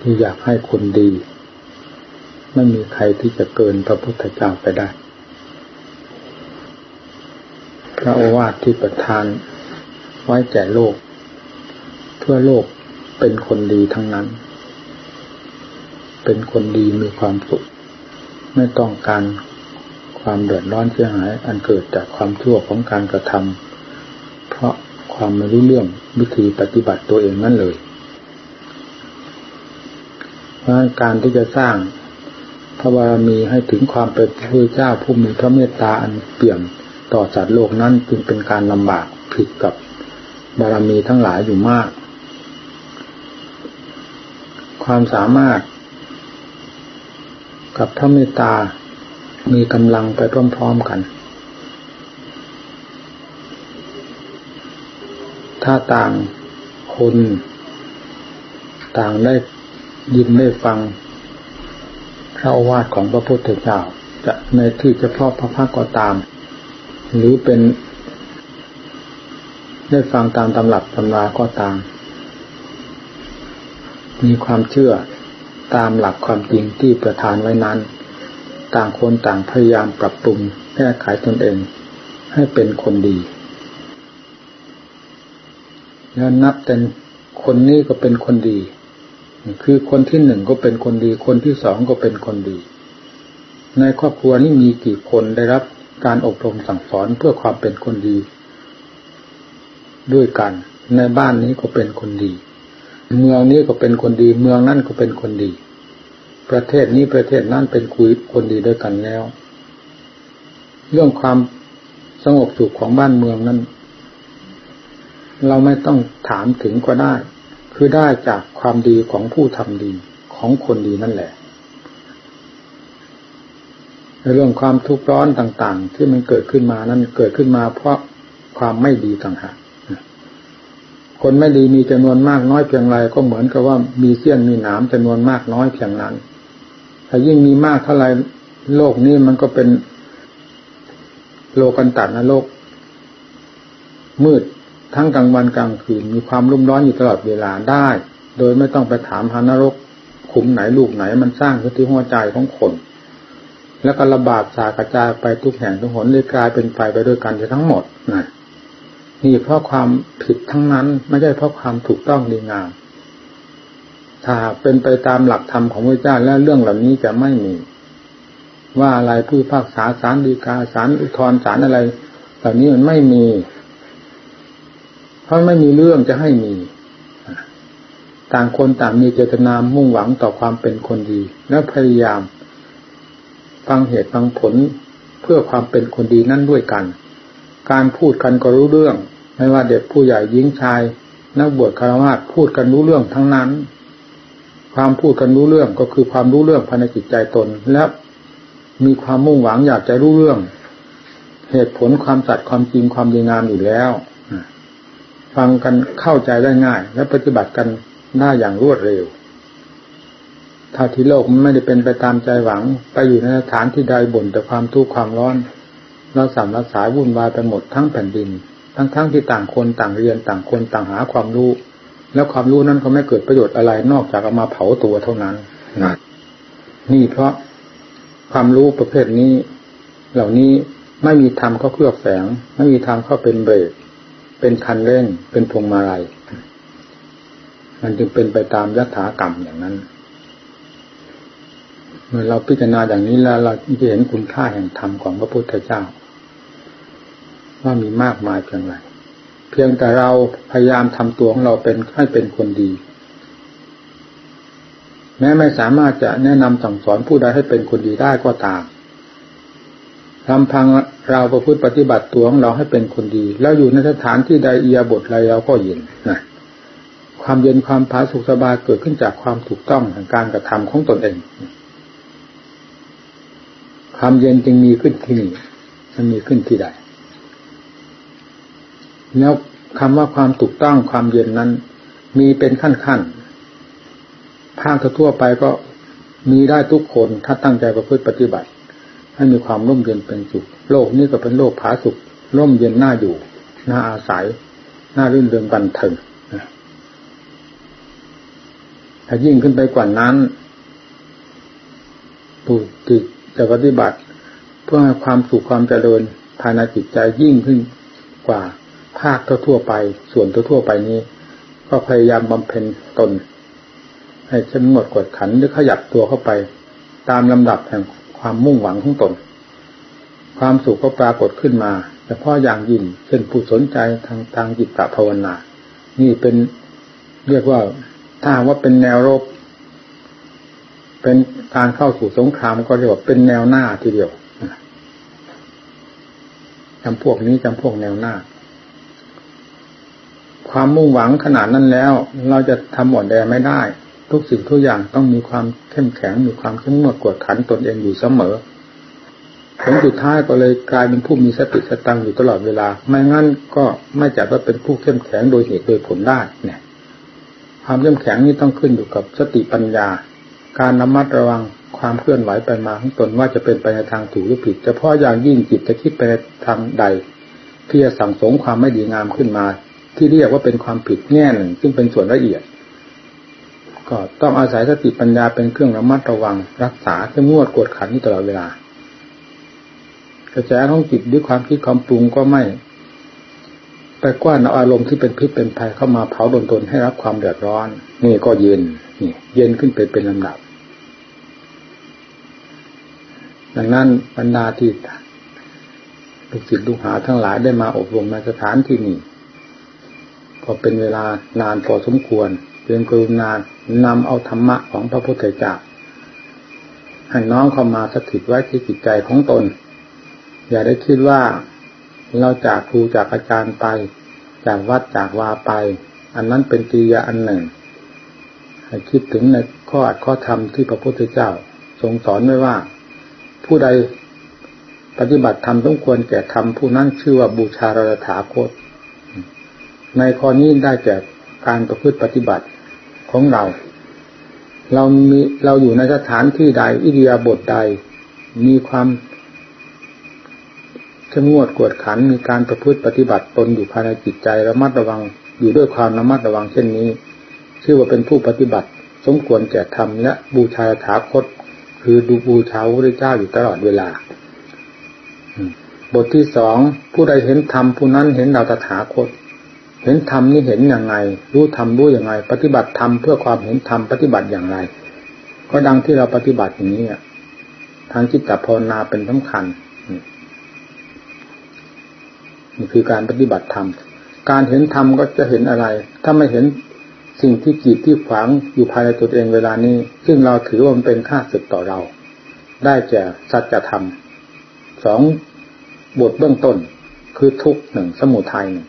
ที่อยากให้คนดี ไม่มีใครที่จะเกินพระพุทธเจ้าไปได้ พระโอวาทที่ประทานไว้แก่โลกเพื่อโลกเป็นคนดีทั้งนั้น เป็นคนดีมีความสุข ไม่ต้องการความเดือดร้อนเสียหาย อันเกิดจากความชั่วของการกระทำเพราะความไม่รู้เรื่องวิธีปฏิบัติตัวเองนั่นเลย การที่จะสร้างพระบารมีให้ถึงความเป็นพระเจ้าผู้มีพระเมตตาอันเปี่ยมต่อสัตว์โลกนั้นจึงเป็นการลำบากผิดกับบารมีทั้งหลายอยู่มาก ความสามารถ กับพระเมตตามีกำลังไปพร้อมๆกัน ถ้าต่างคน ต่างได้ ยินได้ฟังพระวาทของพระพุทธเจ้า จะในที่เฉพาะพระพักก็ตาม หรือเป็น ได้ฟังตามตำรับตำราก็ตาม มีความเชื่อตามหลักความจริงที่ประทานไว้นั้น ต่างคนต่างพยายามปรับปรุงแก้ไขตนเอง ให้เป็นคนดีแล้วนับเป็นคนนี้ก็เป็นคนดี คือคนที่หนึ่งก็เป็นคนดี คนที่สองก็เป็นคนดี ในครอบครัวนี้มีกี่คนได้รับการอบรมสั่งสอนเพื่อความเป็นคนดี ด้วยกัน ในบ้านนี้ก็เป็นคนดี เมืองนี้ก็เป็นคนดี เมืองนั่นก็เป็นคนดี ประเทศนี้ประเทศนั้นเป็นคุยคนดีด้วยกันแล้ว เรื่องความสงบสุขของบ้านเมืองนั้น เราไม่ต้องถามถึงก็ได้ คือได้จากความดีของผู้ทำดีของคนดีนั่นแหละ ในเรื่องความทุกข์ร้อนต่าง ๆ ที่มันเกิดขึ้นมานั้นเกิดขึ้นมาเพราะความไม่ดีต่างหากคนไม่ดีมีจำนวนมากน้อยเพียงไรก็เหมือนกับว่ามีเสี้ยนมีหนามจำนวนมากน้อยเพียงนั้นถ้ายิ่งมีมากเท่าไรโลกนี้มันก็เป็นโลกันตัดนะโลก มืด ทั้งกลางวันกลางคืนมีความรุ่มร้อนอยู่ตลอดเวลาได้ โดยไม่ต้องไปถามหานรกขุมไหนลูกไหนมันสร้างขึ้นที่หัวใจของคน แล้วก็ระบาดสากระจายไปทุกแห่งทุกหนเลยกลายเป็นไฟไปด้วยกันทั้งหมดนะนี่เพราะความผิดทั้งนั้นไม่ใช่เพราะความถูกต้องดีงาม ถ้าเป็นไปตามหลักธรรมของพระเจ้าแล้วเรื่องเหล่านี้จะไม่มี ว่าอะไรผู้ภาคษาสารดีกาสารอุทธรสารอะไรเหล่านี้มันไม่มี ราะไม่มีเรื่องจะให้มี ต่างคนต่างมีเจตนามุ่งหวังต่อความเป็นคนดี และพยายามฟังเหตุฟังผลเพื่อความเป็นคนดีนั่นด้วยกัน การพูดกันก็รู้เรื่อง ไม่ว่าเด็กผู้ใหญ่หญิงชาย นักบวชคารวะพูดกันรู้เรื่องทั้งนั้น ความพูดกันรู้เรื่องก็คือความรู้เรื่องภายในจิตใจตน และมีความมุ่งหวังอยากจะรู้เรื่อง เหตุผลความสัตย์ความจริงความดีงามอยู่แล้ว ฟังกันเข้าใจได้ง่าย และปฏิบัติกันได้อย่างรวดเร็ว ถ้าที่โลกมันไม่ได้เป็นไปตามใจหวัง ไปอยู่ในสถานที่ใดบ่นแต่ความทุกข์ความร้อน เราสามรักษาวุ่นวายไปหมดทั้งแผ่นดิน ทั้งๆทที่ต่างคนต่างเรียนต่างคนต่างหาความรู้ แล้วความรู้นั้นก็ไม่เกิดประโยชน์อะไรนอกจากเอามาเผาตัวเท่านั้นนะนี่เพราะความรู้ประเภทนี้ เหล่านี้ไม่มีธรรมเข้าเคลือบแฝง ไม่มีธรรมเข้าเป็นเบรก เป็นคันเร่ง เป็นพวงมาลัย มันจึงเป็นไปตามยถากรรมอย่างนั้น เมื่อเราพิจารณาอย่างนี้แล้วเราจะเห็นคุณค่าแห่งธรรมของพระพุทธเจ้า ว่ามีมากมายเพียงไร เพียงแต่เราพยายามทำตัวของเราเป็นให้เป็นคนดี แม้ไม่สามารถจะแนะนำสั่งสอนผู้ใดให้เป็นคนดีได้ก็ตาม ลำพังเราประพฤติปฏิบัติตัวของเราให้เป็นคนดี แล้วอยู่ในสถานที่ใดเอียบทอะไรเราก็เย็นนะความเย็นความผาสุขสบายเกิดขึ้นจากความถูกต้องของการกระทำของตนเอง ความเย็นจึงมีขึ้นที่นี่มันมีขึ้นที่ใด แล้วคำว่าความถูกต้องความเย็นนั้น มีเป็นขั้นขั้นภาคทั่วไปก็มีได้ทุกคนถ้าตั้งใจประพฤติปฏิบัติ ให้มีความร่มเย็นเป็นสุข โลกนี้ก็เป็นโลกผาสุข ร่มเย็นน่าอยู่ น่าอาศัย น่ารื่นเริงบันเทิงถ้ายิ่งขึ้นไปกว่านั้นผู้ที่จะปฏิบัติ เพื่อให้ความสุขความเจริญภายในจิตใจยิ่งขึ้นกว่าภาคทั่วไป ส่วนทั่วไปนี้ ก็พยายามบำเพ็ญตน ให้เข้มงวดกดขันหรือขยับตัวเข้าไป ตามลำดับแห่ง ความมุ่งหวังของตน ความสุขก็ปรากฏขึ้นมาเฉพาะอย่างยิ่งเช่นผู้สนใจทางทางจิตตภาวนา นี่เป็นเรียกว่าถ้าว่าเป็นแนวรบ เป็นการเข้าสู่สงครามก็เรียกว่าเป็นแนวหน้าทีเดียวจำพวกนี้จำพวกแนวหน้า ความมุ่งหวังขนาดนั้นแล้ว เราจะทำหมดแดไม่ได้ ทุกสิ่งทุกอย่างต้องมีความเข้มแข็งมีความเข้มงวดกวดขันตนเองอยู่เสมอผลสุดท้ายก็เลยกลายเป็นผู้มีสติสตังอยู่ตลอดเวลา ไม่งั้นก็ไม่จัดว่าเป็นผู้เข้มแข็งโดยเหตุโดยผลได้เนี่ย ความเข้มแข็งนี้ต้องขึ้นอยู่กับสติปัญญา การระมัดระวังความเคลื่อนไหวไปมาของตนว่าจะเป็นไปในทางถูกหรือผิดเฉพาะอย่างยิ่งจิตจะคิดไปในทางใดที่จะสั่งสมความไม่ดีงามขึ้นมา ที่เรียกว่าเป็นความผิดแง่หนึ่ง ซึ่งเป็นส่วนละเอียด ก็ต้องอาศัยสติปัญญาเป็นเครื่องระมัดระวัง รักษาเข้มงวดกวดขันนี่ตลอดเวลากระแสของจิตด้วยความคิดความปรุงก็ไม่ไปกว้านเอาอารมณ์ที่เป็นพิษเป็นภัยเข้ามาเผาดนตนให้รับความเดือดร้อน นี่ก็เย็นนี่เย็นขึ้นไปเป็นลำดับ ดังนั้นบรรดาที่ลูกศิษย์ลูกหาทั้งหลายได้มาอบรมในสถานที่นี้ก็เป็นเวลานานพอสมควรเพียงกรุณา นำเอาธรรมะของพระพุทธเจ้าให้น้องเข้ามาสถิตไว้ที่จิตใจของตน อย่าได้คิดว่าเราจากครูจากอาจารย์ไป จากวัดจากวาไป อันนั้นเป็นกิยาอันหนึ่ง ให้คิดถึงในข้ออัดข้อธรรมที่พระพุทธเจ้า ทรงสอนไว้ว่า ผู้ใดปฏิบัติธรรมต้องควรแก่ธรรมผู้นั้นชื่อว่าบูชาราถาโคตในข้อนี้ได้แก่การประพฤติปฏิบัติ ของเรา เรามีเราอยู่ในสถานที่ใดอิเดียบทใด มีความเข้มงวดกวดขันมีการประพฤติปฏิบัติตนอยู่ภายในจิตใจระมัดระวังอยู่ด้วยความระมัดระวังเช่นนี้ ชื่อว่าเป็นผู้ปฏิบัติ สมควรแก่ธรรมและบูชาถาคต คือดูบูชาพระเจ้าอยู่ตลอดเวลา บทที่สองผู้ใดเห็นธรรมผู้นั้นเห็นเราตถาคต เห็นธรรมนี่เห็นอย่างไง รู้ธรรมรู้อย่างไรปฏิบัติธรรมเพื่อความเห็นธรรมปฏิบัติอย่างไร ก็ดังที่เราปฏิบัติอย่างนี้ทางจิตตภาวนาเป็นสำคัญนี่คือการปฏิบัติธรรม การเห็นธรรมก็จะเห็นอะไร ถ้าไม่เห็นสิ่งที่กีดที่ขวางอยู่ภายในตัวเองเวลานี้ ซึ่งเราถือว่ามันเป็นค่าศึกต่อเรา ได้แก่สัจธรรมสองบทเบื้องต้นคือทุกหนึ่งสมุทัยหนึ่ง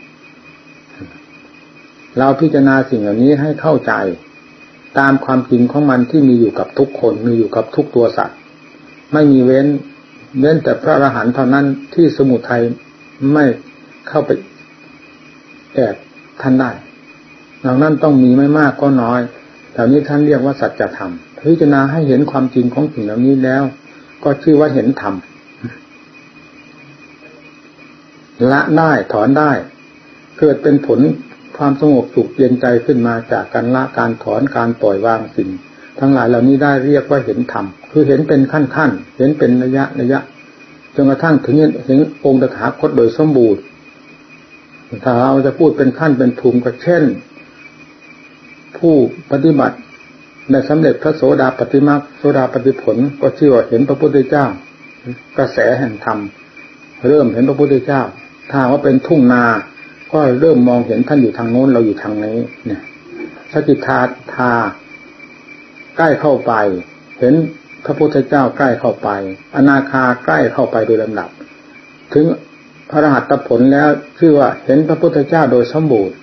เราพิจารณาสิ่งเหล่านี้ให้เข้าใจ ตามความจริงของมันที่มีอยู่กับทุกคนมีอยู่กับทุกตัวสัตว์ ไม่มีเว้นเว้นแต่พระอรหันต์เท่านั้นที่สมุทัยไม่เข้าไปแอบท่านได้เหล่านั้นต้องมีไม่มากก็น้อยแถวนี้ท่านเรียกว่าสัจธรรมพิจารณาให้เห็นความจริงของสิ่งเหล่านี้แล้ว ก็ชื่อว่าเห็นธรรมละได้ถอนได้ เกิดเป็นผล ความสงบสุขเย็นใจขึ้นมาจากการละการถอนการปล่อยวางสิ่ง ทั้งหลายเหล่านี้ได้เรียกว่าเห็นธรรมคือเห็นเป็นขั้นขั้นเห็นเป็นระยะระยะจนกระทั่งถึงเห็นองค์ตถาคตโดยสมบูรณ์ถ้าเราจะพูดเป็นขั้นเป็นภูมิก็เช่น ผู้ปฏิบัติในสำเร็จพระโสดาปฏิมาโสดาปฏิผลก็ชื่อว่าเห็นพระพุทธเจ้า กระแสแห่งธรรมเริ่มเห็นพระพุทธเจ้า ถ้าว่าเป็นทุ่งนา ก็เริ่มมองเห็นท่านอยู่ทางโน้นเราอยู่ทางนี้ เนี่ยสกิทาทาใกล้เข้าไป เห็นพระพุทธเจ้าใกล้เข้าไป อนาคาใกล้เข้าไปโดยลำดับ ถึงพระรหัตผลแล้วชื่อว่าเห็นพระพุทธเจ้าโดยสมบูรณ์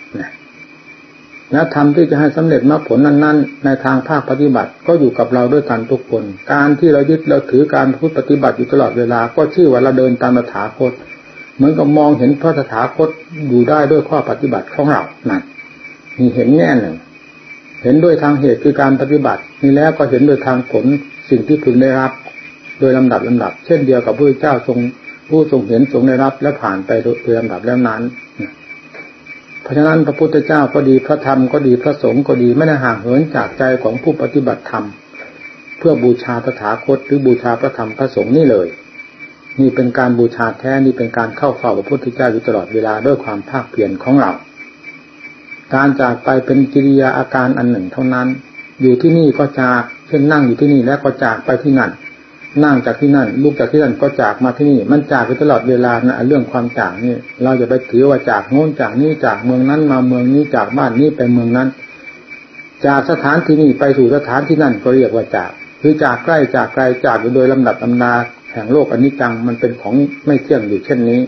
และธรรมที่จะให้สำเร็จมรรคผลนั้น ๆ ในทางภาคปฏิบัติก็อยู่กับเราด้วยกันทุกคน การที่เรายึดเราถือการพูดปฏิบัติอยู่ตลอดเวลา ก็ชื่อว่าเราเดินตามตถาคต เหมือนกับมองเห็นพระตถาคตอยู่ได้ด้วยข้อปฏิบัติของเรานั่นมีเห็นแง่หนึ่ง เห็นด้วยทางเหตุคือการปฏิบัตินี่แล้วก็เห็นโดยทางผลสิ่งที่พึงได้รับ โดยลำดับลำดับ เช่นเดียวกับพระเจ้าทรงผู้ทรงเห็นทรงได้รับและผ่านไปโดยลำดับแล้วนั้นผราะฉะนั้นพระพุทธเจ้าก็ดีพระธรรมก็ดีพระสงฆ์ก็ดีไม่ได้ห่างเหินจากใจของผู้ปฏิบัติธรรม เพื่อบูชาตถาคตหรือบูชาพระธรรมพระสงฆ์นี่เลย นี่เป็นการบูชาแท้นี่เป็นการเข้าเฝ้าพระพุทธเจ้าอยู่ตลอดเวลาด้วยความภาคเพียรของเรา การจากไปเป็นกิริยาอาการอันหนึ่งเท่านั้น อยู่ที่นี่ก็จากเช่นนั่งอยู่ที่นี่แล้วก็จากไปที่นั่น นั่งจากที่นั่น ลูกจากที่นั่นก็จากมาที่นี่ มันจากไปตลอดเวลานะเรื่องความจากนี่ เราจะไปถือว่าจากโน้นจากนี้จากเมืองนั้นมาเมืองนี้จากบ้านนี้ไปเมืองนั้น จากสถานที่นี้ไปสู่สถานที่นั่นก็เรียกว่าจาก คือจากใกล้จากไกลจากโดยลำดับลำนา แห่งโลกอนิจจังมันเป็นของไม่เที่ยงอยู่เช่นนี้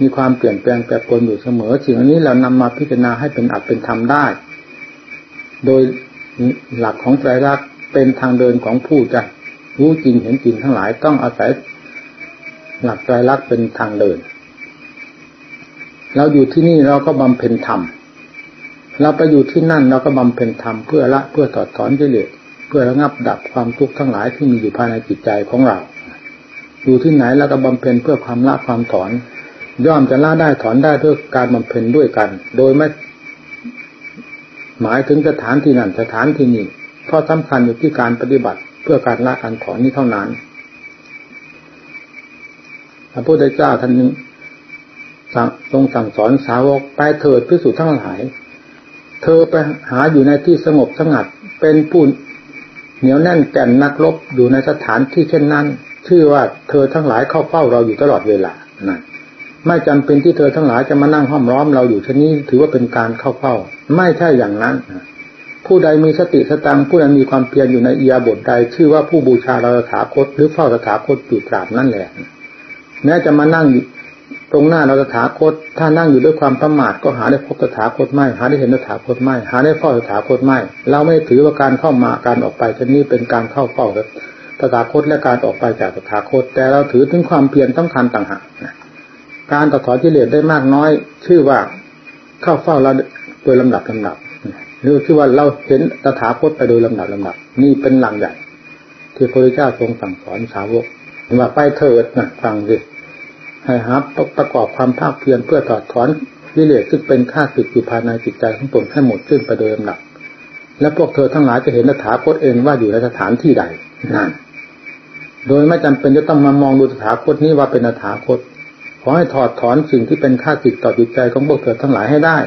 มีความเปลี่ยนแปลงแปรปรวนอยู่เสมอสิ่งนี้เรานำมาพิจารณาให้เป็นอัตเป็นธรรมได้ โดยหลักของไตรลักษณ์เป็นทางเดินของผู้จะรู้จริงเห็นจริงทั้งหลายต้องอาศัย หลักใจรักเป็นทางเดิน เราอยู่ที่นี่เราก็บำเพ็ญธรรมเราไปอยู่ที่นั่นเราก็บำเพ็ญธรรมเพื่อละเพื่อถอถอนกิเลสเพื่อระงับดับความทุกข์ทั้งหลายที่มีอยู่ภายในจิตใจของเรา อยู่ที่ไหนเราก็บำเพ็ญเพื่อความละความถอน ย่อมจะละได้ถอนได้ด้วยการบำเพ็ญด้วยกัน โดยไม่หมายถึงสถานที่นั่นสถานที่นี้เพราะสำคัญอยู่ที่การปฏิบัติเพื่อการละการถอนนี้เท่านั้นพระพุทธเจ้าท่านทรงสั่งสอนสาวกไปเถิดพิสูจน์ทั้งหลาย เธอไปหาอยู่ในที่สงบสงัดเป็นผู้เหนียวแน่นแก่นนักรบอยู่ในสถานที่เช่นนั้น ชื่อว่าเธอทั้งหลายเข้าเฝ้าเราอยู่ตลอดเวลานะไม่จำเป็นที่เธอทั้งหลายจะมานั่งห้อมร้อมเราอยู่เช่นนี้ถือว่าเป็นการเข้าเฝ้า ไม่ใช่อย่างนั้น ผู้ใดมีสติสตังผู้ใดมีความเพียรอยู่ในอียาบทใด ชื่อว่าผู้บูชาเราสถาคต หรือเฝ้าสถาคตอยู่ตราบนั่นแหละแม้จะมานั่งตรงหน้าเราสถาคต ถ้านั่งอยู่ด้วยความประมาทก็หาได้พบสถาคตไม่ หาได้เห็นสถาคตไม่ หาได้เฝ้าสถาคตไม่ เราไม่ถือว่าการเข้ามาการออกไปชนี้เป็นการเข้าเฝ้า สถาคตและการออกไปจากสถาคต แต่เราถือถึงความเพียรต้องคัญต่างหากการต่อถอนกิเลสได้มากน้อย ชื่อว่าเข้าเฝ้าเราโดยลำดับลำดับหรือที่ว่าเราเห็นตถาคตไปโดยลำดับลำดับ นี่เป็นหลังใหญ่ที่พระเจ้าทรงสั่งสอนสาวกว่าไปเถิดนะฟังดิให้หาประกอบความภาคเพียรเพื่อถอดถอนวิเลศซึ่งเป็นข้าศึกอยู่ภายในจิตใจของตนให้หมดสิ้นไปโดยลำดับ และพวกเธอทั้งหลายจะเห็นตถาคตเองว่าอยู่ในสถานที่ใด นั่นโดยไม่จำเป็นจะต้องมามองดูตถาคตนี้ว่าเป็นตถาคต ขอให้ถอดถอนสิ่งที่เป็นข้าศึกต่อจิตใจของพวกเธอทั้งหลายให้ได้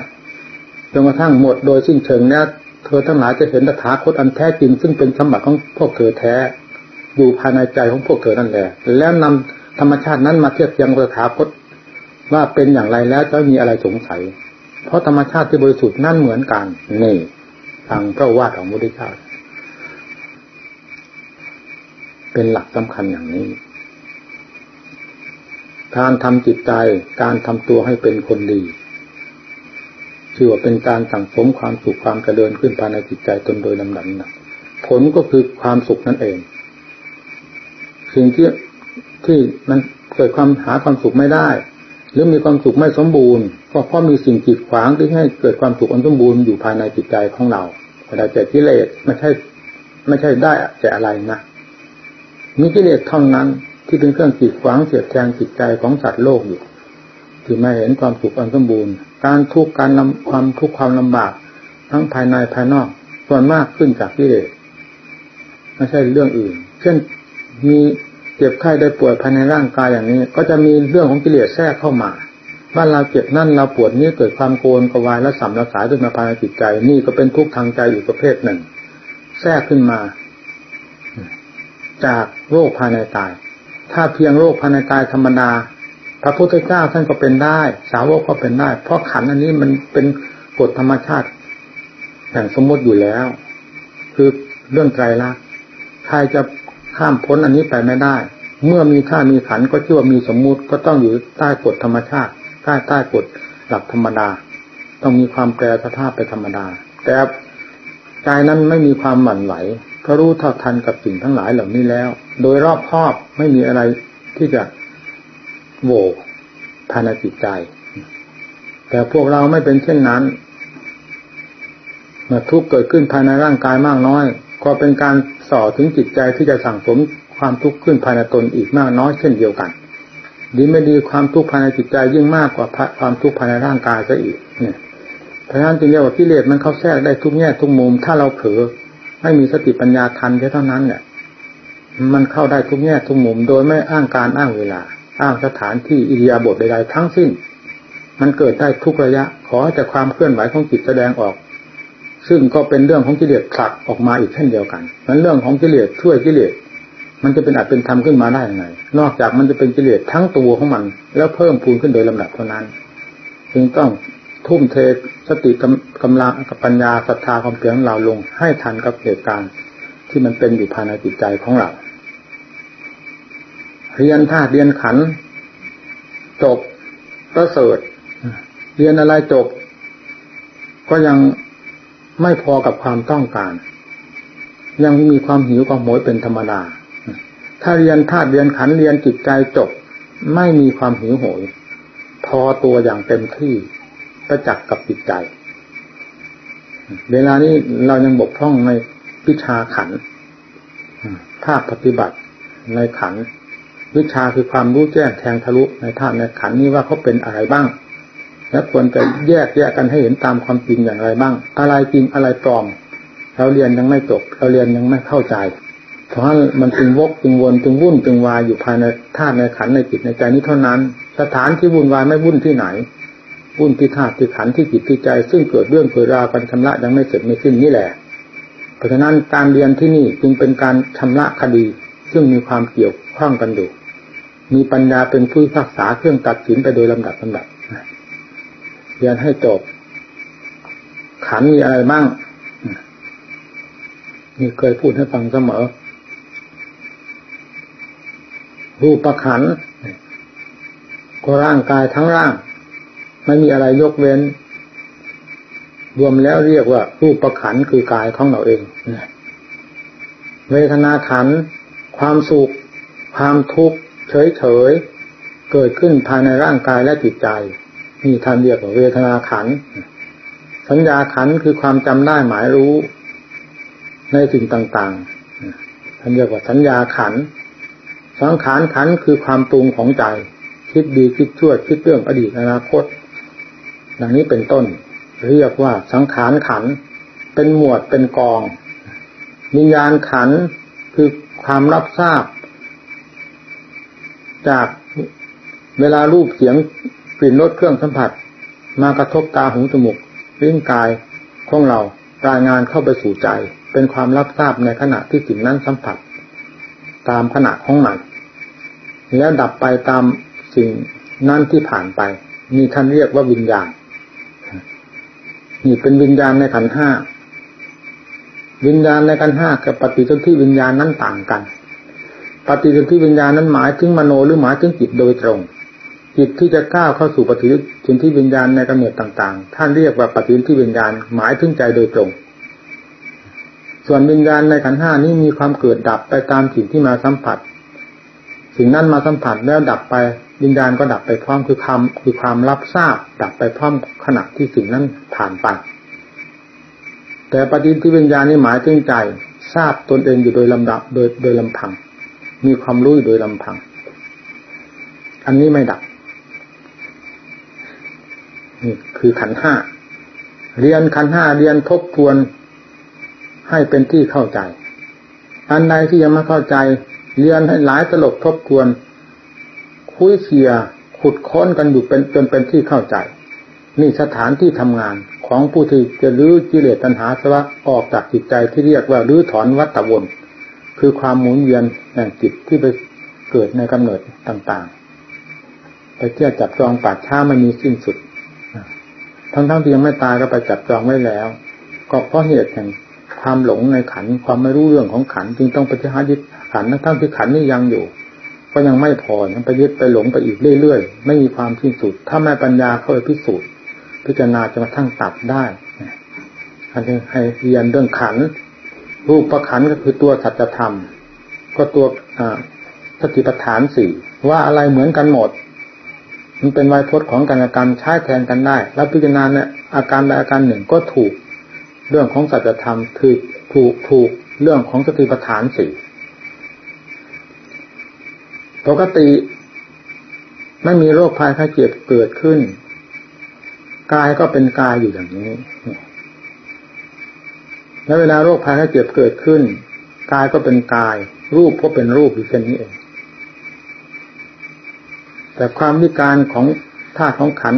จนกระทั่งหมดโดยสิ้นเชิงนี้เธอทั้งหลายจะเห็นตถาคตอันแท้จริง ซึ่งเป็นสมบัติของพวกเธอแท้ อยู่ภายในใจของพวกเธอนั่นแหละ แล้วนำธรรมชาตินั้นมาเทียบยังตถาคตว่าเป็นอย่างไรแล้วจะมีอะไรสงสัย เพราะธรรมชาติที่บริสุทธิ์นั่นเหมือนกันนี่ทางพระวาทของมุทิชาติ เป็นหลักสำคัญอย่างนี้ การทำจิตใจการทำตัวให้เป็นคนดีชื่อว่าเป็นการสั่งสมความสุขความกระเดินขึ้นภายในจิตใจตนโดยลำดับนะผลก็คือความสุขนั่นเอง สิ่งที่ที่มันเกิดความหาความสุขไม่ได้ หรือมีความสุขไม่สมบูรณ์ก็เพราะมีสิ่งกีดขวางที่ให้เกิดความสุขอันสมบูรณ์อยู่ภายในจิตใจของเราแต่แต่กิเลสไม่ใช่ ไม่ใช่ได้แต่อะไรนะ มีกิเลสเท่านั้นที่เป็นเครื่องกีดขวางเสียดแทงจิตใจของสัตว์โลกอยู่ที่ไม่เห็นความสุขอันสมบูรณ์ การทุกข์การความทุกข์ความลำบาก ทั้งภายในภายนอก ส่วนมากขึ้นจากกิเลสไม่ใช่เรื่องอื่น เช่นมีเจ็บไข้ได้ป่วยภายในร่างกายอย่างนี้ ก็จะมีเรื่องของกิเลสแทรกเข้ามาว่าเราเจ็บนั่นเราปวดนี้เกิดความโกนกวายและสัมละสายขึ้นมาภายในจิตใจ นี่ก็เป็นทุกข์ทางใจอยู่ประเภทหนึ่ง แทรกขึ้นมา จากโรคภายในกาย ถ้าเพียงโรคภายในกายธรรมดา พระพุทธเจ้าท่านก็เป็นได้ สาวกก็เป็นได้ เพราะขันอันนี้มันเป็นกฎธรรมชาติแห่งสมมติอยู่แล้ว คือเรื่องไตรลักษณ์ใครจะข้ามพ้นอันนี้ไปไม่ได้ เมื่อมีท่ามีขันก็ชื่อว่ามีสมมุติก็ต้องอยู่ใต้กฎธรรมชาติใต้ใต้กฎหลักธรรมดา ต้องมีความแปรสภาพไปธรรมดา แต่ ใจนั้นไม่มีความหวั่นไหวก็รู้เท่าทันกับสิ่งทั้งหลายเหล่านี้แล้ว โดยรอบครอบไม่มีอะไรที่จะโวภายในจิตใจ แต่พวกเราไม่เป็นเช่นนั้นเมื่อทุกข์เกิดขึ้นภายในร่างกายมากน้อย ก็เป็นการส่อถึงจิตใจที่จะสั่งสมความทุกข์ขึ้นภายในตนอีกมากน้อยเช่นเดียวกัน ดีไม่ดีความทุกข์ภายในจิตใจยิ่งมากกว่าความทุกข์ภายในร่างกายซะอีกเนี่ย เพราะฉะนั้นจึงเรียกว่ากิเลสมันเข้าแทรกได้ทุกแง่ทุกมุม ถ้าเราเผลอไม่มีสติปัญญาทันแค่เท่านั้นเนี่ยมันเข้าได้ทุกแง่ทุกมุม โดยไม่อ้างการอ้างเวลา อ้างสถานที่อิริยาบถใดๆทั้งสิ้น มันเกิดได้ทุกระยะ ขอแต่ความเคลื่อนไหวของจิตแสดงออก ซึ่งก็เป็นเรื่องของกิเลสผลักออกมาอีกเช่นเดียวกันนั้นเรื่องของกิเลสช่วยกิเลสมันจะเป็นอาจเป็นธรรมขึ้นมาได้ยังไง นอกจากมันจะเป็นกิเลสทั้งตัวของมัน แล้วเพิ่มพูนขึ้นโดยลำดับเท่านั้น จึงต้อง ทุ่มเทสติกำลังกับปัญญาศรัทธาความเพียรของเราลง ให้ทันกับเหตุการณ์ที่มันเป็นอยู่ภายในจิตใจของเรา เรียนธาตุเรียนขันจบประเสริฐเรียนอะไรจบ ก็ยังไม่พอกับความต้องการ ยังมีความหิวความโหยเป็นธรรมดา ถ้าเรียนธาตุเรียนขันเรียนจิตใจจบ ไม่มีความหิวโหย พอตัวอย่างเต็มที่ ประจักษ์กับจิตใจ เวลานี้เรายังบกพร่องในวิชาขันภาคปฏิบัติในขัน วิชาคือความรู้แจ้งแทงทะลุในธาตุในขันนี้ว่าเขาเป็นอะไรบ้าง และควรจะแยกแยกกันให้เห็นตามความจริงอย่างไรบ้าง อะไรจริงอะไรปลอมเราเรียนยังไม่จบเราเรียนยังไม่เข้าใจเพราะมันจึงวกจึงวนจึงวุ่นจึงวายอยู่ภายในธาตุในขันในจิตในใจนี้เท่านั้น สถานที่วุ่นวายไม่วุ่นที่ไหน วุ่นที่ธาตุที่ขันที่จิตที่ใจ ซึ่งเกิดเรื่องเกิดราวกันชำระยังไม่เสร็จไม่สิ้นนี่แหละ เพราะฉะนั้นการเรียนที่นี่จึงเป็นการชำระคดี ซึ่งมีความเกี่ยวข้องกันอยู่มีปัญญาเป็นผู้รักษาเครื่องตัดสินไปโดยลำดับลำดับเรียนให้จบ ขันมีอะไรบ้างนี่เคยพูดให้ฟังเสมอ รูปประขันก็ร่างกายทั้งร่าง ไม่มีอะไรยกเว้น รวมแล้วเรียกว่า รูปประขันคือกายของเราเองเวทนาขัน ความสุข ความทุกข์เฉยๆเกิดขึ้นภายในร่างกายและจิตใจนี่ท่านเรียกว่าเวทนาขัน สัญญาขันคือความจำได้หมายรู้ ในสิ่งต่างๆท่านเรียกว่าสัญญาขัน สังขารขันคือความปรุงของใจ คิดดีคิดชั่วคิดเรื่องอดีตอนาคต ดังนี้เป็นต้น เรียกว่าสังขารขัน เป็นหมวดเป็นกองวิญญาณขันคือความรับทราบ จากเวลารูปเสียงกลิ่นรสเครื่องสัมผัส มากระทบตาหูจมูกลิ้นกายของเรารายงานเข้าไปสู่ใจ เป็นความรับทราบในขณะที่สิ่งนั้นสัมผัส ตามขณะของมันแล้วดับไปตามสิ่งนั้นที่ผ่านไปนี่ท่านเรียกว่าวิญญาณ นี่เป็นวิญญาณในขันห้าวิญญาณในขันห้ากับปฏิสนธิวิญญาณนั้นต่างกัน ปฏิสนธิวิญญาณนั้นหมายถึงมโนหรือหมายถึงจิตโดยตรง จิตที่จะก้าวเข้าสู่ปฏิสนธิวิญญาณในกำเนิดต่างๆ ท่านเรียกว่าปฏิสนธิวิญญาณหมายถึงใจโดยตรง ส่วนวิญญาณในขันห้านี้มีความเกิดดับไปตามสิ่งที่มาสัมผัส สิ่งนั้นมาสัมผัสแล้วดับไป วิญญาณก็ดับไปพร้อมคือคำคือความรับทราบดับไปพร้อมขณะที่สิ่งนั้นผ่านไป แต่ปฏิทิวิญญาณนี้หมายถึงใจทราบตนเองอยู่โดยลำดับโดยโดยลำพัง มีความรู้อยู่โดยลำพัง อันนี้ไม่ดับนี่คือขันห้าเรียนขันห้าเรียนทบทวนให้เป็นที่เข้าใจ อันใดที่ยังไม่เข้าใจ เรียนให้หลายตลบทบทวน คุยเคียขุดค้นกันอยู่เป็นจนเป็นที่เข้าใจ นี่สถานที่ทำงานของผู้ที่จะรื้อกิเลสตัณหาสวะออกจากจิตใจที่เรียกว่ารื้อถอนวัฏวนคือความหมุนเวียนแห่งจิตที่ไปเกิดในกำเนิดต่างๆ ไปเที่ยวจับจองป่าช้าไม่มีสิ้นสุด ทั้งๆที่ยังไม่ตายก็ไปจับจองไว้แล้ว ก็เพราะเหตุแห่งความหลงในขันความไม่รู้เรื่องของขันจึงต้องปฏิหารยึดขันทั้งที่ขันนี่ยังอยู่ ก็ยังไม่พอยังไปยึดไปหลงไปอีกเรื่อยๆ ไม่มีความสิ้นสุด ถ้าแม่ปัญญาเข้าไปพิสูจน์ พิจารณาจะมาทั้งตัดได้อันนี้ให้เรียนเรื่องขัน รูปประขันก็คือตัวสัจธรรม ก็ตัวสติปัฏฐานสี่ว่าอะไรเหมือนกันหมด มันเป็นไวยพจน์ของการการใช้แทนกันได้ แล้วพิจารณาเนี่ยอาการใดอาการหนึ่งก็ถูก เรื่องของสัจธรรมถูกถูกถูกเรื่องของสติปัฏฐานสี่ ปกติ ไม่มีโรคภัยไข้เจ็บเกิดขึ้น กายก็เป็นกายอยู่อย่างนี้ แล้วเวลาโรคภัยไข้เจ็บเกิดขึ้น กายก็เป็นกาย รูปก็เป็นรูปอยู่เช่นนี้เอง แต่ความวิการของธาตุของขัน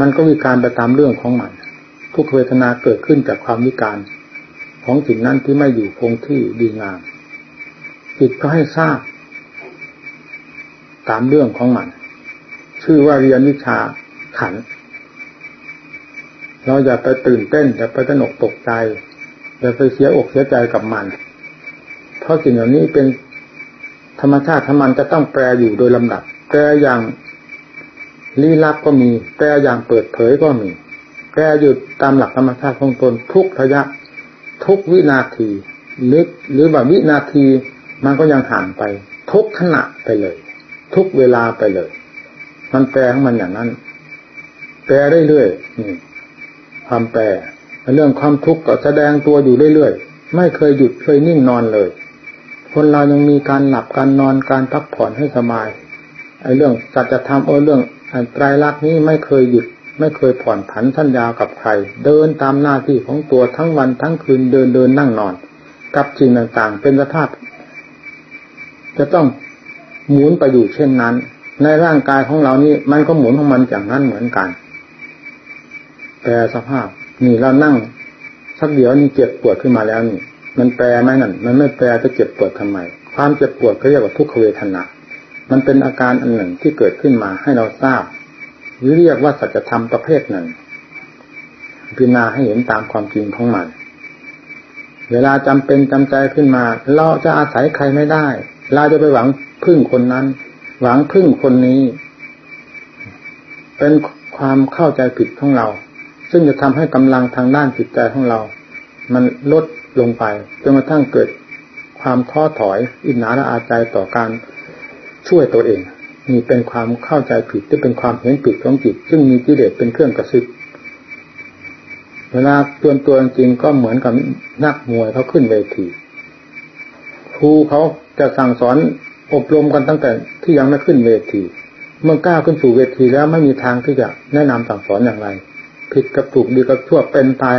มันก็วิการไปตามเรื่องของมัน ทุกเวทนาเกิดขึ้นจากความวิการของสิ่งนั้นที่ไม่อยู่คงที่ดีงามจิตก็ให้ทราบ ตามเรื่องของมัน ชื่อว่าเรียนวิชาขัน เราอย่าไปตื่นเต้นอย่าไปตนกตกใจอย่าไปเสียอกเสียใจกับมัน เพราะสิ่งเหล่านี้เป็นธรรมชาติธรรมันจะต้องแปรอยู่โดยลำดับ แปรอย่างลี้ลับก็มี แปรอย่างเปิดเผยก็มี แปรอยู่ตามหลักธรรมชาติของตนทุกระยะ ทุกวินาทีหรือหรือว่าวินาทีมันก็ยังห่างไป ทุกขณะไปเลย ทุกเวลาไปเลย มันแปลของมันอย่างนั้น แปลเรื่อยๆนี่ความแปลเรื่องความทุกข์ก็แสดงตัวอยู่เรื่อยๆไม่เคยหยุดเคยนิ่งนอนเลย คนเรายังมีการหลับการนอนการพักผ่อนให้สบายไอ้เรื่องสัจธรรมเออเรื่องไตรลักษณ์นี้ไม่เคยหยุด ไม่เคยผ่อนผันท่านยาวกับใคร เดินตามหน้าที่ของตัวทั้งวันทั้งคืนเดินเดินนั่งนอน กับสิ่งต่างๆ เป็นสภาพ จะต้อง หมุนไปอยู่เช่นนั้น ในร่างกายของเรานี่มันก็หมุนของมันอย่างนั้นเหมือนกัน แต่สภาพนี่เรานั่งสักเดี๋ยวนี่เจ็บปวดขึ้นมาแล้วนี่ มันแปรไหมนั่นมันไม่แปรจะเจ็บปวดทำไม ความเจ็บปวดเขาเรียกว่าทุกขเวทนา มันเป็นอาการอันหนึ่งที่เกิดขึ้นมาให้เราทราบหรือเรียกว่าสัจธรรมประเภทหนึ่งพิจารณาให้เห็นตามความจริงของมัน เวลาจำเป็นจำใจขึ้นมา เราจะอาศัยใครไม่ได้ เราจะไปหวังพึ่งคนนั้น หวังพึ่งคนนี้ เป็นความเข้าใจผิดของเรา ซึ่งจะทำให้กำลังทางด้านจิตใจของเรา มันลดลงไปจนกระทั่งเกิดความท้อถอยอิจฉาละอาใจต่อการช่วยตัวเองนี่เป็นความเข้าใจผิดที่เป็นความเห็นผิดของจิต ซึ่งมีกิเลสเป็นเครื่องกระซิบเวลาตัวตัวจริงก็เหมือนกับนักมวยเขาขึ้นเวทีครูเขา จะสั่งสอนอบรมกันตั้งแต่ที่ยังไม่ขึ้นเวทีเมื่อก้าวขึ้นสู่เวทีแล้วไม่มีทางที่จะแนะนำสั่งสอนอย่างไร ผิดกับถูกดีกับชั่วเป็นตาย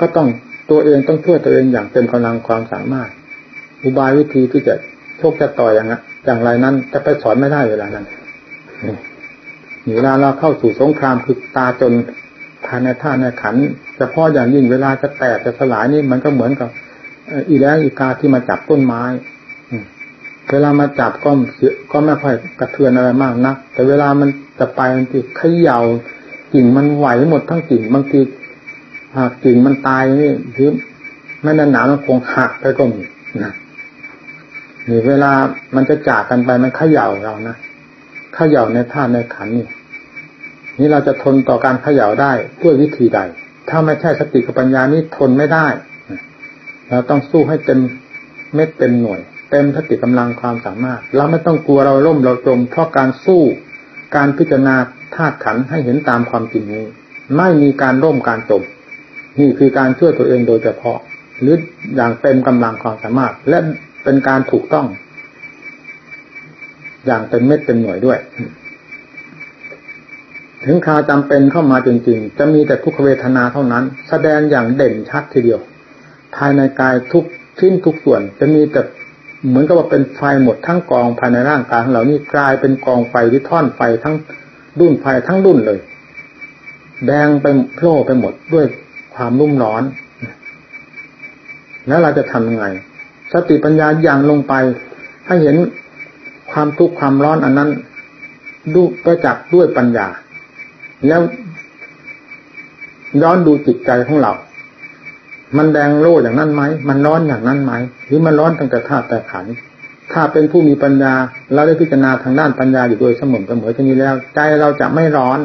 ก็ต้องตัวเองต้องช่วยตัวเองอย่างเต็มกำลังความสามารถ อุบายวิธีที่จะโชคจะต่อยอย่างนั้นอย่างไรนั้นจะไปสอนไม่ได้เวลานั้นเวลาเราเข้าสู่สงครามคือตาจนภายในท่าในขันเฉพาะอย่างยิ่งเวลาจะแตกจะสลายนี่มันก็เหมือนกับอีแล้วอีกาที่มาจับต้นไม้ เวลามาจับก็ก็ไม่ค่อยกระเทือนอะไรมากนะแต่เวลามันจะไปบางทีเขย่ากิ่งมันไหวหมดทั้งกิ่งบางทีหากกิ่งมันตายนี่หรือไม่นานหนามันคงหักไปก็มีนะนี่เวลามันจะจากกันไปมันเขย่าเรานะเขย่าในท่าในขันนี่นี่เราจะทนต่อการเขย่าได้ด้วยวิธีใด ถ้าไม่ใช่สติกับปัญญานี้ทนไม่ได้ เราต้องสู้ให้เต็มเม็ดเต็มหน่วย เต็มสติกำลังความสามารถ เราไม่ต้องกลัวเราล่มเราจมเพราะการสู้การพิจารณาธาตุขันให้เห็นตามความจริงนี้ ไม่มีการร่มการจมนี่คือการช่วยตัวเองโดยเฉพาะ หรืออย่างเต็มกำลังความสามารถ และเป็นการถูกต้อง อย่างเป็นเม็ดเป็นหน่วยด้วย ถึงคราวจำเป็นเข้ามาจริงๆ จะมีแต่ทุกขเวทนาเท่านั้น แสดงอย่างเด่นชัดทีเดียว ภายในกายทุกชิ้นทุกส่วน จะมีแต่ เหมือนกับว่าเป็นไฟหมดทั้งกองภายในร่างกายของเรานี่กลายเป็นกองไฟที่ท่อนไฟทั้งดุนไฟทั้งดุนเลย แดงไปโผล่ไปหมดด้วยความรุ่มร้อน แล้วเราจะทำยังไง สติปัญญาอย่างลงไป ให้เห็นความทุกข์ความร้อนอันนั้นดูประจักษ์ด้วยปัญญา แล้วย้อนดูจิตใจของเรา มันแดงโล่อย่างนั้นไหม มันร้อนอย่างนั้นไหม หรือมันร้อนตั้งแต่ธาตุแต่ขัน ถ้าเป็นผู้มีปัญญา เราได้พิจารณาทางด้านปัญญาอยู่โดยสม่ำเสมอเช่นนี้แล้ว ใจเราจะไม่ร้อน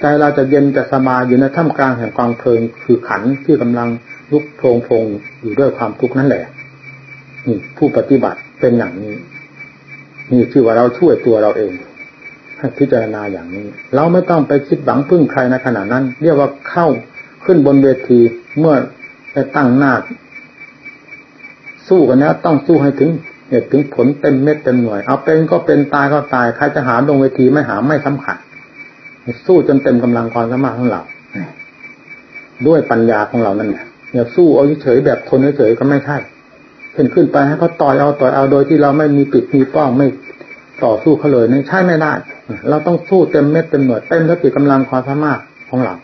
ใจเราจะเย็นจะสบายอยู่ในท่ามกลางแห่งกองเพลิงคือขันที่กำลังลุกโพงโพงอยู่ด้วยความทุกข์นั่นแหละนี่ผู้ปฏิบัติเป็นอย่างนี้ นี่คือว่าเราช่วยตัวเราเองให้พิจารณาอย่างนี้ เราไม่ต้องไปคิดหวังพึ่งใครในขณะนั้น เรียกว่าเข้าขึ้นบนเวทีเมื่อ ไปตั้งหน้าสู้กันนี้ต้องสู้ให้ถึงเหตุถึงผลเต็มเม็ดเต็มหน่วย เอาเป็นก็เป็นตายก็ตายใครจะหามลงเวทีไม่หามไม่สำคัญสู้จนเต็มกำลังความสามารถของเราด้วยปัญญาของเรานั่นแหละอย่าสู้เอาเฉยแบบทนเฉยก็ไม่ใช่ขึ้นขึ้นไปให้เขาต่อยเอาต่อยเอาโดยที่เราไม่มีปิดมีป้องไม่ต่อสู้เขาเลยนี่ใช่ไม่ได้ เราต้องสู้เต็มเม็ดเต็มหน่วยเต็มสติกำลังความสามารถของเรา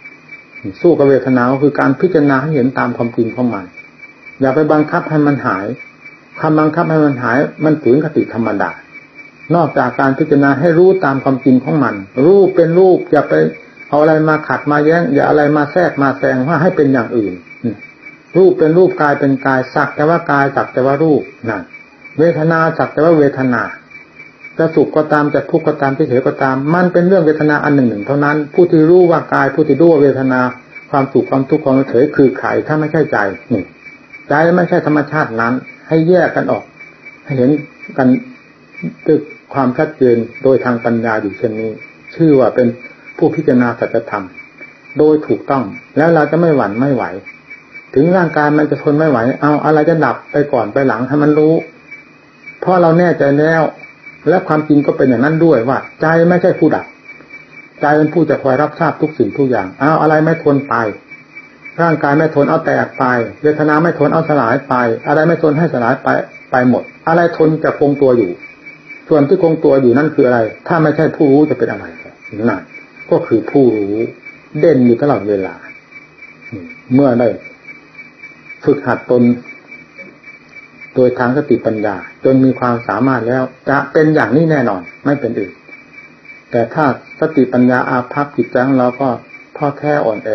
สู้กับเวทนาก็คือการพิจารณาให้เห็นตามความจริงของมันอย่าไปบังคับให้มันหายความบังคับให้มันหาย มันฝืนคติธรรมดานอกจากการพิจารณาให้รู้ตามความจริงของมัน รูปเป็นรูปอย่าไปเอาอะไรมาขัดมาแย้ง อย่าอะไรมาแทรกมาแซงว่าให้เป็นอย่างอื่น รูปเป็นรูปกายเป็นกายสักแต่ว่ากายสักแต่ว่ารูปนั่นเวทนาสักแต่ว่าเวทนา จะสุขก็ตามจะทุกข์ก็ตามเฉยก็ตาม มันเป็นเรื่องเวทนาอันหนึ่งหนึ่งเท่านั้น ผู้ที่รู้ว่ากายผู้ที่รู้ว่าเวทนาความสุขความทุกข์ความเฉยคือใครถ้าไม่ใช่ใจนี่ใจไม่ใช่ธรรมชาตินั้น ให้แยกกันออก ให้เห็นกันด้วยความชัดเจนโดยทางปัญญาอยู่เช่นนี้ ชื่อว่าเป็นผู้พิจารณาสัจธรรม โดยถูกต้อง แล้วเราจะไม่หวั่นไม่ไหว ถึงร่างกายมันจะทนไม่ไหว เอาอะไรจะดับไปก่อนไปหลังให้มันรู้ เพราะเราแน่ใจแล้ว และความจริงก็เป็นอย่างนั้นด้วยว่า ใจไม่ใช่ผู้ดับใจเป็นผู้จะคอยรับทราบทุกสิ่งทุกอย่างเอาอะไรไม่ทนไปร่างกายไม่ทนเอาแตกไปเวทนาไม่ทนเอาสลายไป อะไรไม่ทนให้สลายไปไปหมด อะไรทนจะคงตัวอยู่ ส่วนที่คงตัวอยู่นั่นคืออะไร ถ้าไม่ใช่ผู้รู้จะเป็นอะไรนั่นก็คือผู้รู้เด่นอยู่ตลอดเวลา เมื่อได้ฝึกหัดตน โดยทางสติปัญญา จนมีความสามารถแล้ว จะเป็นอย่างนี้แน่นอน ไม่เป็นอื่น แต่ถ้าสติปัญญาอาภัพจิตใจของเราก็ท้อแท้อ่อนแอ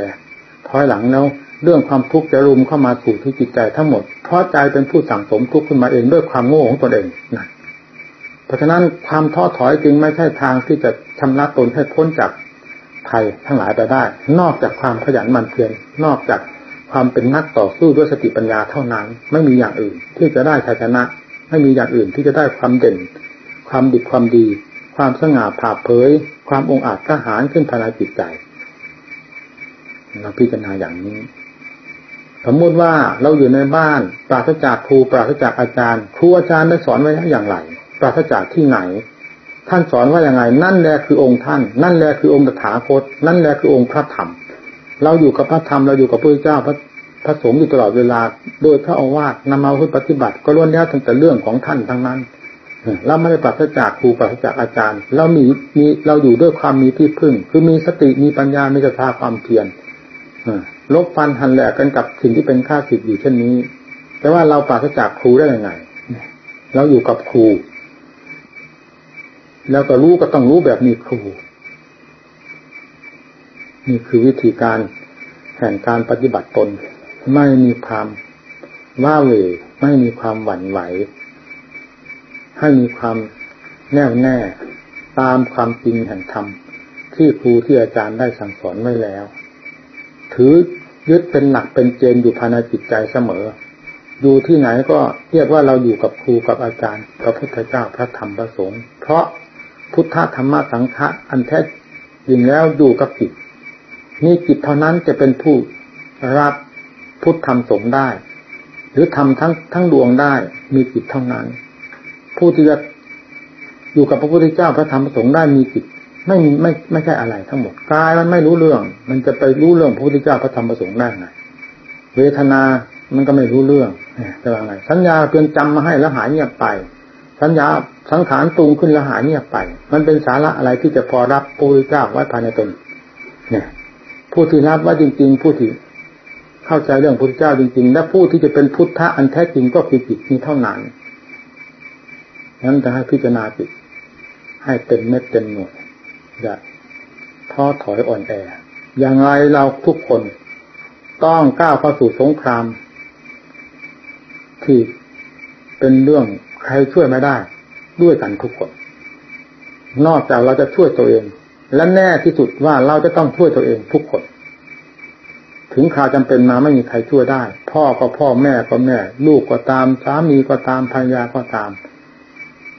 ถอยหลังแล้วเรื่องความทุกข์จะรุมเข้ามาสู่ที่จิตใจทั้งหมด เพราะใจเป็นผู้สั่งสมทุกข์ขึ้นมาเองด้วยความโง่ของตนเองนะเพราะฉะนั้นความท้อถอยจึงไม่ใช่ทางที่จะชำระตนให้พ้นจากภัยทั้งหลายไปได้ นอกจากความขยันหมั่นเพียรนอกจาก ความเป็นนักต่อสู้ด้วยสติปัญญาเท่านั้น ไม่มีอย่างอื่น ที่จะได้ชัยชนะ ไม่มีอย่างอื่นที่จะได้ความเด่น ความดีความดี ความสง่าผ่าเผย ความองอาจกล้าหาญขึ้นภายในจิตใจเราพิจารณาอย่างนี้ สมมติว่าเราอยู่ในบ้าน ปราศจากครูปราศจากอาจารย์ครูอาจารย์ได้สอนไว้อย่างไร ปราศจากที่ไหน ท่านสอนว่าอย่างไง นั่นแหละคือองค์ท่าน นั่นแหละคือองค์ตถาคต นั่นแหละคือองค์พระธรรม เราอยู่กับพระธรรมเราอยู่กับพระเจ้าพระพระสงฆ์อยู่ตลอดเวลา โดยพระอาวาสนำมาปฏิบัติ ก็ล้วนแล้วตั้งแต่เรื่องของท่านทั้งนั้นเราไม่ได้ปราศจากครูปราศจากอาจารย์ เรามีมีเราอยู่ด้วยความมีที่พึ่ง คือมีสติมีปัญญามีศรัทธาความเพียรลบฟันหันแหลกกันกับสิ่งที่เป็นข้าศึกอยู่เช่นนี้ แต่ว่าเราปราศจากครูได้ยังไง เราอยู่กับครู แล้วก็รู้ก็ต้องรู้แบบมีครู นี่คือวิธีการแห่งการปฏิบัติตน ไม่มีความว่าเวไม่มีความหวั่นไหว ให้มีความแน่วแน่ตามความจริงแห่งธรรมที่ครูที่อาจารย์ได้สั่งสอนไว้แล้ว ถือยึดเป็นหลักเป็นเจนอยู่ภายในจิตใจเสมอ อยู่ที่ไหนก็เรียกว่าเราอยู่กับครูกับอาจารย์พระพุทธเจ้าพระธรรมพระสงฆ์เพราะพุทธธรรมสังฆะอันแท้จริงแล้วอยู่กับจิต นี่จิตเท่านั้นจะเป็นผู้รับพุทธธรรมสงได้ หรือทำทั้งทั้งดวงได้ มีจิตเท่านั้น ผู้ที่จะอยู่กับพระพุทธเจ้าพระธรรมพระสงฆ์ได้มีจิตไม่ไม่ไม่ใช่อะไรทั้งหมดกายมันไม่รู้เรื่อง มันจะไปรู้เรื่องพระพุทธเจ้าพระธรรมพระสงฆ์ได้ไงเวทนามันก็ไม่รู้เรื่องจะว่าไงสัญญาเพียงจำมาให้แล้วหายเงียบไป สัญญาสังขารตุงขึ้นและหายเนี่ยไป มันเป็นสาระอะไรที่จะพอรับพระพุทธเจ้าไว้ภายในตนเนี่ย ผู้ที่รับว่าจริง ๆ ผู้ที่เข้าใจเรื่องพุทธเจ้าจริง ๆ และผู้ที่จะเป็นพุทธะอันแท้จริงก็คือจิตนี้เท่านั้นนั้นจะให้พิจารณาจิตให้เต็มเม็ดเต็มหน่วยอย่าท้อถอยอ่อนแอ อย่างไรเราทุกคนต้องก้าวเข้าสู่สงคราม ที่เป็นเรื่องใครช่วยไม่ได้ด้วยกันทุกคน นอกจากเราจะช่วยตัวเอง และแน่ที่สุดว่าเราจะต้องช่วยตัวเองทุกคน ถึงข่าวจำเป็นมาไม่มีใครช่วยได้ พ่อก็พ่อแม่ก็แม่ ลูกก็ตามสามีก็ตามภรรยาก็ตาม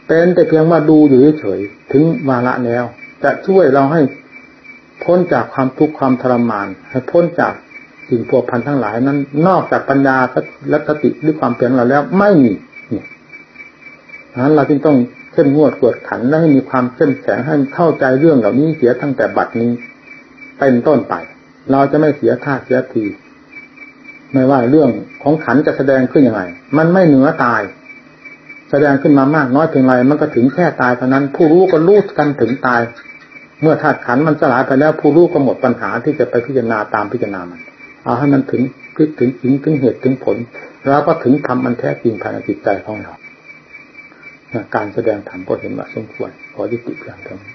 เป็นแต่เพียงว่าดูอยู่เฉยถึงวาระแล้ว จะช่วยเราให้พ้นจากความทุกข์ความทรมาน ให้พ้นจากสิ่งพัวพันทั้งหลายนั้น นอกจากปัญญาและสติหรือความเพียรเราแล้วไม่มีนั้นเราจึงต้อง เข้มงวดกวดขันและให้มีความเข้มแข็งให้เข้าใจเรื่องเหล่านี้เสียตั้งแต่บัดนี้ เป็นต้นไป เราจะไม่เสียท่าเสียทีไม่ว่าเรื่องของขันจะแสดงขึ้นยังไง มันไม่เหนือตาย แสดงขึ้นมามากน้อยเพียงไรมันก็ถึงแค่ตายเท่านั้น ผู้รู้ก็รู้กันถึงตาย เมื่อธาตุขันมันสลายไปแล้ว ผู้รู้ก็หมดปัญหาที่จะไปพิจารณาตามพิจารณามันเอาให้มันถึงถึงถึงถึงถึงเหตุถึงผล แล้วก็ถึงทำมันแท้จริงภายในจิตใจของเรา การแสดงธรรมก็เห็นว่าสมควรขอยุติเพียงเท่านี้